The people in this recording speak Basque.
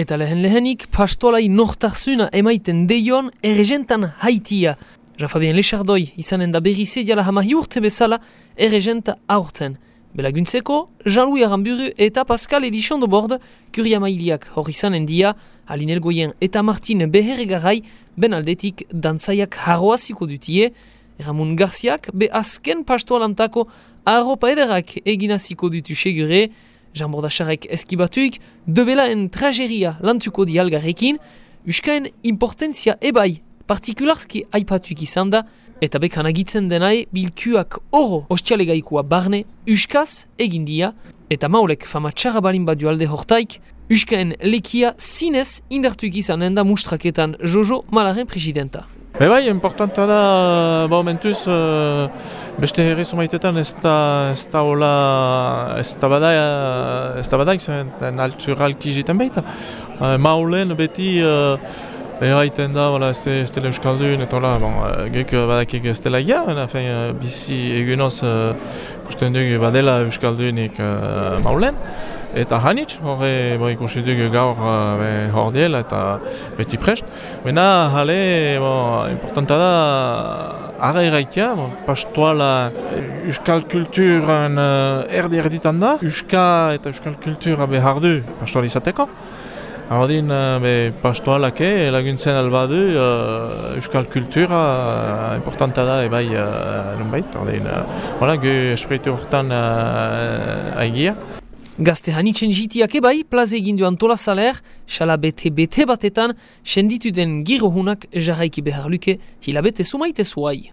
Eta lehen lehenik, pastolai nortarzuna emaiten deion erregentan haitia. Jafabien Lechardoi izanen da berri zediala hamahi urte bezala erregenta aurten. Belaguntzeko, Jean-Louis Aramburu eta Pascal Edition de Bord kuria mailiak hor izanen dia, Alinel Goyen eta Martin Beherregarai ben aldetik dantzaiak harroaziko dutie, Ramon Garziak be azken pastoalantako arropa ederak eginaziko dutu segure, Jean Bordacharek eskibatuik, debelaen trageria lantuko di algarrekin, uskaen importantzia ebai partikularski aipatuik izan da, eta bekan agitzen denai bilkuak oro ostialegaikoa barne, uskaz egin dia, eta maulek fama txarra balin badu alde hortaik, uskaen lekia zinez indartuik izanen da mustraketan Jojo Malaren presidenta. Be bai, importanta da, ba, mentuz, uh, beste herri sumaitetan ez da, ez da hola, ez da badai, ez da badai, zen alturalki jiten behita. Uh, maulen beti, uh, Eraiten da, voilà, ez, ez dela Euskaldun, eta hola, bon, gek badakik ez dela fin, bizi egunoz uh, kusten dugu badela Euskaldunik uh, maulen. Eta hanitz, horre bo, ikusi dugu gaur uh, hor diela eta beti prest. Mena, jale, bo, importanta da, ara eraikia, bon, pastoala Euskal kulturan uh, erdi erditan da. Euska eta Euskal kultura behar du pastoal izateko. Hordin, be, pastoalake, laguntzen albadu, uh, euskal kultura uh, importanta da, ebai, uh, nunbait. Hordin, uh, gu espreitu hortan uh, aigia. Gazte hanitzen jitiak ebai, plaze egin duan tola saler, xala bete bete batetan, senditu den giro hunak jarraiki behar luke, hilabete sumaite zuai.